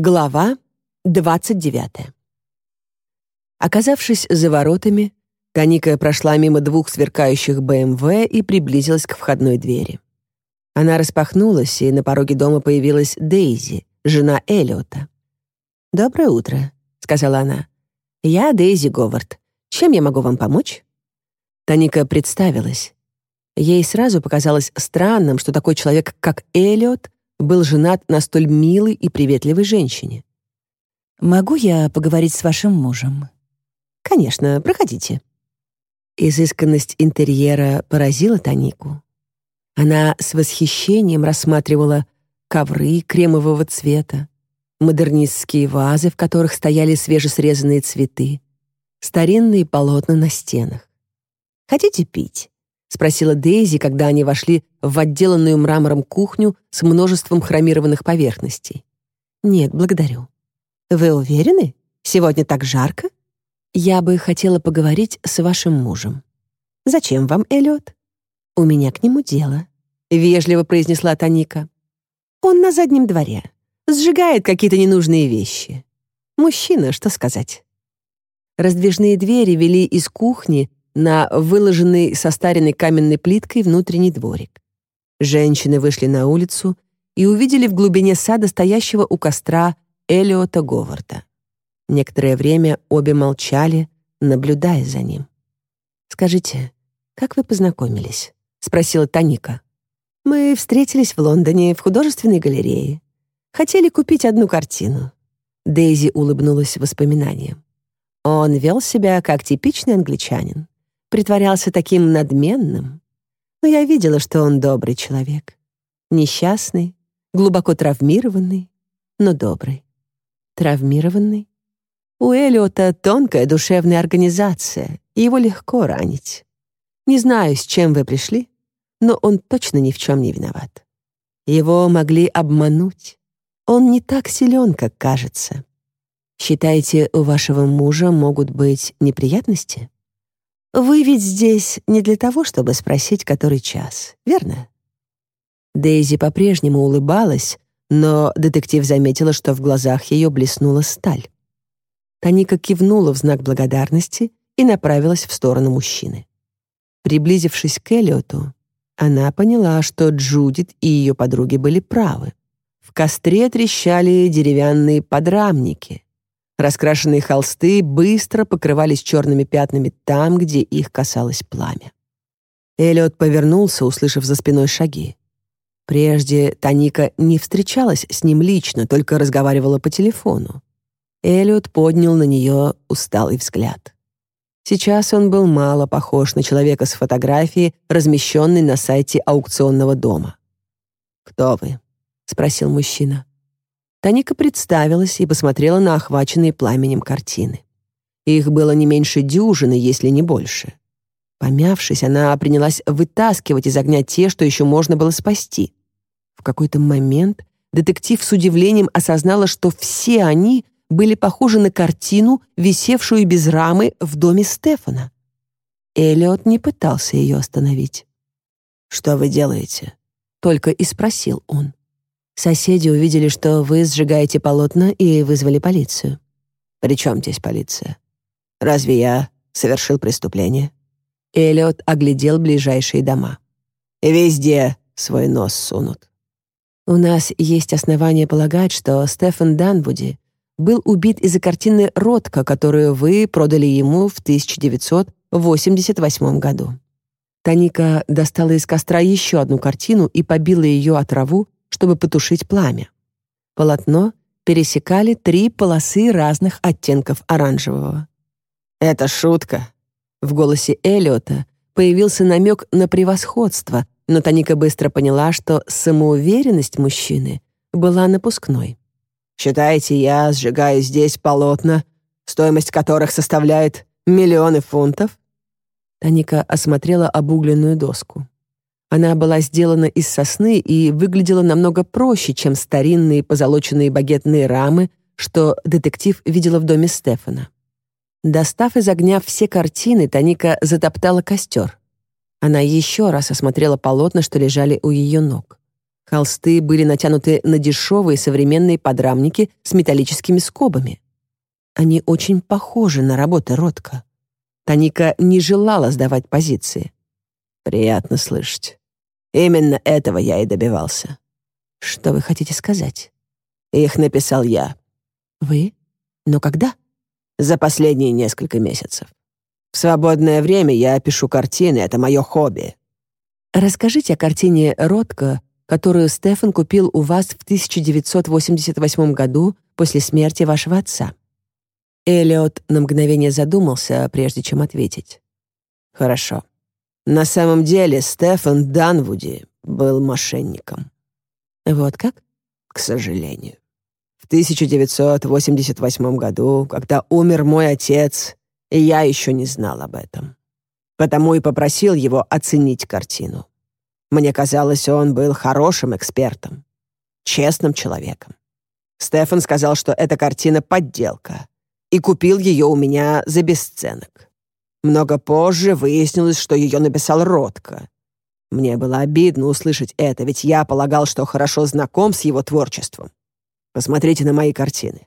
Глава 29. Оказавшись за воротами, Таника прошла мимо двух сверкающих БМВ и приблизилась к входной двери. Она распахнулась, и на пороге дома появилась Дейзи, жена Эллиота. «Доброе утро», — сказала она. «Я Дейзи Говард. Чем я могу вам помочь?» Таника представилась. Ей сразу показалось странным, что такой человек, как Эллиот, был женат на столь милой и приветливой женщине. «Могу я поговорить с вашим мужем?» «Конечно, проходите». Изысканность интерьера поразила Танику. Она с восхищением рассматривала ковры кремового цвета, модернистские вазы, в которых стояли свежесрезанные цветы, старинные полотна на стенах. «Хотите пить?» — спросила Дейзи, когда они вошли в отделанную мрамором кухню с множеством хромированных поверхностей. «Нет, благодарю». «Вы уверены? Сегодня так жарко?» «Я бы хотела поговорить с вашим мужем». «Зачем вам, Эллиот?» «У меня к нему дело», — вежливо произнесла Таника. «Он на заднем дворе. Сжигает какие-то ненужные вещи. Мужчина, что сказать». Раздвижные двери вели из кухни на выложенный состаренной каменной плиткой внутренний дворик. Женщины вышли на улицу и увидели в глубине сада стоящего у костра Элиота Говарда. Некоторое время обе молчали, наблюдая за ним. «Скажите, как вы познакомились?» — спросила Таника. «Мы встретились в Лондоне в художественной галерее. Хотели купить одну картину». Дейзи улыбнулась воспоминаниям. Он вел себя как типичный англичанин притворялся таким надменным. Но я видела, что он добрый человек. Несчастный, глубоко травмированный, но добрый. Травмированный? У Эллиота тонкая душевная организация, и его легко ранить. Не знаю, с чем вы пришли, но он точно ни в чем не виноват. Его могли обмануть. Он не так силен, как кажется. Считаете, у вашего мужа могут быть неприятности? Вы ведь здесь не для того, чтобы спросить, который час, верно? Дейзи по-прежнему улыбалась, но детектив заметила, что в глазах ее блеснула сталь. Таника кивнула в знак благодарности и направилась в сторону мужчины. Приблизившись к Эллиоту, она поняла, что Джудит и ее подруги были правы. В костре трещали деревянные подрамники. Раскрашенные холсты быстро покрывались черными пятнами там, где их касалось пламя. Эллиот повернулся, услышав за спиной шаги. Прежде Таника не встречалась с ним лично, только разговаривала по телефону. Эллиот поднял на нее усталый взгляд. Сейчас он был мало похож на человека с фотографией, размещенной на сайте аукционного дома. «Кто вы?» — спросил мужчина. Таника представилась и посмотрела на охваченные пламенем картины. Их было не меньше дюжины, если не больше. Помявшись, она принялась вытаскивать из огня те, что еще можно было спасти. В какой-то момент детектив с удивлением осознала, что все они были похожи на картину, висевшую без рамы в доме Стефана. Эллиот не пытался ее остановить. «Что вы делаете?» — только и спросил он. Соседи увидели, что вы сжигаете полотна и вызвали полицию. При чем здесь полиция? Разве я совершил преступление? Эллиот оглядел ближайшие дома. Везде свой нос сунут. У нас есть основания полагать, что Стефан Данвуди был убит из-за картины «Ротка», которую вы продали ему в 1988 году. Таника достала из костра еще одну картину и побила ее о траву, чтобы потушить пламя. Полотно пересекали три полосы разных оттенков оранжевого. «Это шутка!» В голосе Эллиота появился намек на превосходство, но Таника быстро поняла, что самоуверенность мужчины была напускной. «Считаете, я сжигаю здесь полотна, стоимость которых составляет миллионы фунтов?» Таника осмотрела обугленную доску. Она была сделана из сосны и выглядела намного проще, чем старинные позолоченные багетные рамы, что детектив видела в доме Стефана. Достав из огня все картины, Таника затоптала костер. Она еще раз осмотрела полотна, что лежали у ее ног. Холсты были натянуты на дешевые современные подрамники с металлическими скобами. Они очень похожи на работы Ротко. Таника не желала сдавать позиции. «Приятно слышать. Именно этого я и добивался». «Что вы хотите сказать?» «Их написал я». «Вы? Но когда?» «За последние несколько месяцев. В свободное время я пишу картины, это мое хобби». «Расскажите о картине Ротко, которую Стефан купил у вас в 1988 году после смерти вашего отца». Элиот на мгновение задумался, прежде чем ответить. «Хорошо. На самом деле Стефан Данвуди был мошенником». «Вот как?» «К сожалению. В 1988 году, когда умер мой отец, я еще не знал об этом. Потому и попросил его оценить картину. Мне казалось, он был хорошим экспертом, честным человеком. Стефан сказал, что эта картина — подделка, и купил ее у меня за бесценок. Много позже выяснилось, что ее написал Ротко. Мне было обидно услышать это, ведь я полагал, что хорошо знаком с его творчеством. Посмотрите на мои картины.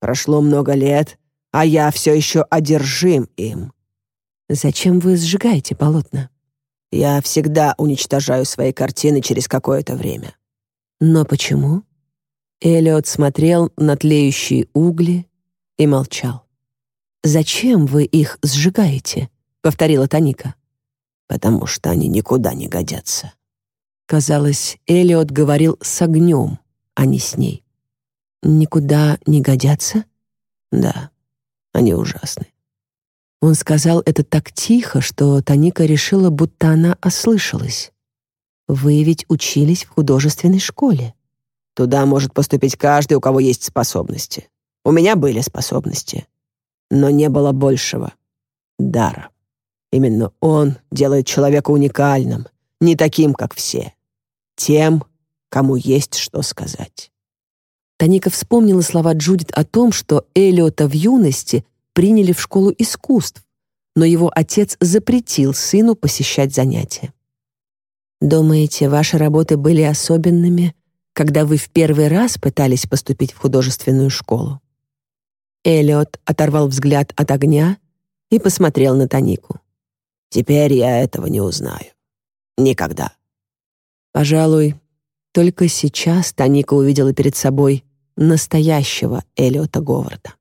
Прошло много лет, а я все еще одержим им. Зачем вы сжигаете полотна? Я всегда уничтожаю свои картины через какое-то время. Но почему? Эллиот смотрел на тлеющие угли и молчал. «Зачем вы их сжигаете?» — повторила Таника. «Потому что они никуда не годятся». Казалось, Эллиот говорил с огнем, а не с ней. «Никуда не годятся?» «Да, они ужасны. Он сказал это так тихо, что Таника решила, будто она ослышалась. «Вы ведь учились в художественной школе». «Туда может поступить каждый, у кого есть способности. У меня были способности, но не было большего. Дара. Именно он делает человека уникальным, не таким, как все. Тем, кому есть что сказать». Таника вспомнила слова Джудит о том, что Элиота в юности приняли в школу искусств, но его отец запретил сыну посещать занятия. Думаете, ваши работы были особенными, когда вы в первый раз пытались поступить в художественную школу? Эллиот оторвал взгляд от огня и посмотрел на Танику. Теперь я этого не узнаю. Никогда. Пожалуй, только сейчас Таника увидела перед собой настоящего Эллиота Говарда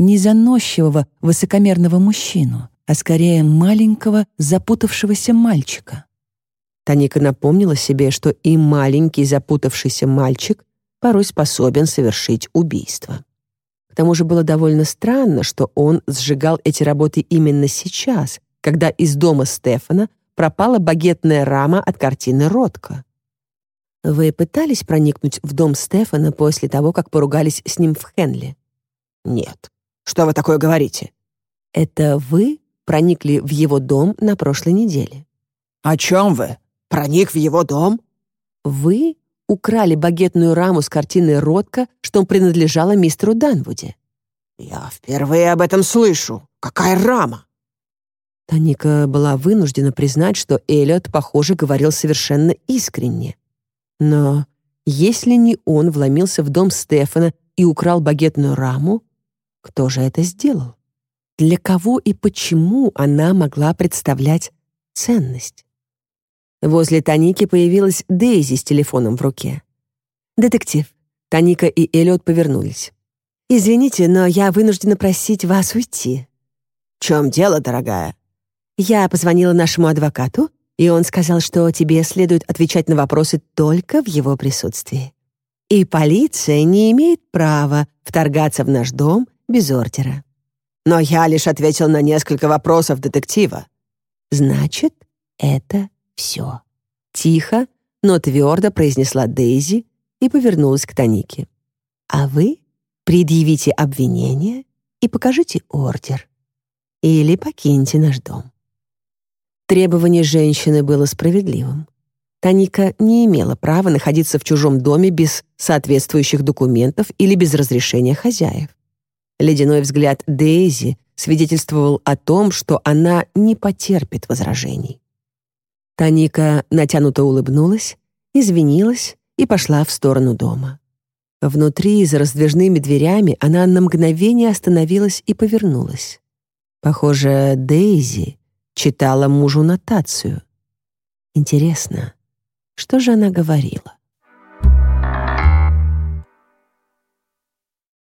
не заносчивого, высокомерного мужчину, а скорее маленького, запутавшегося мальчика. Таника напомнила себе, что и маленький запутавшийся мальчик порой способен совершить убийство. Тому же было довольно странно, что он сжигал эти работы именно сейчас, когда из дома Стефана пропала багетная рама от картины Ротко. Вы пытались проникнуть в дом Стефана после того, как поругались с ним в Хенли? Нет. Что вы такое говорите?» «Это вы проникли в его дом на прошлой неделе». «О чем вы? Проник в его дом?» «Вы украли багетную раму с картины Ротко, что принадлежала мистеру Данвуде». «Я впервые об этом слышу. Какая рама?» Таника была вынуждена признать, что Эллиот, похоже, говорил совершенно искренне. Но если не он вломился в дом Стефана и украл багетную раму, кто же это сделал? Для кого и почему она могла представлять ценность? Возле Таники появилась Дейзи с телефоном в руке. «Детектив». Таника и Эллиот повернулись. «Извините, но я вынуждена просить вас уйти». «В чем дело, дорогая?» «Я позвонила нашему адвокату, и он сказал, что тебе следует отвечать на вопросы только в его присутствии. И полиция не имеет права вторгаться в наш дом без ордера. Но я лишь ответил на несколько вопросов детектива. Значит, это все. Тихо, но твердо произнесла Дейзи и повернулась к Танике. А вы предъявите обвинение и покажите ордер. Или покиньте наш дом. Требование женщины было справедливым. Таника не имела права находиться в чужом доме без соответствующих документов или без разрешения хозяев. Ледяной взгляд Дейзи свидетельствовал о том, что она не потерпит возражений. Таника натянуто улыбнулась, извинилась и пошла в сторону дома. Внутри, за раздвижными дверями, она на мгновение остановилась и повернулась. Похоже, Дейзи читала мужу нотацию. Интересно, что же она говорила?